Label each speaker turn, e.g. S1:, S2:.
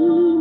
S1: You.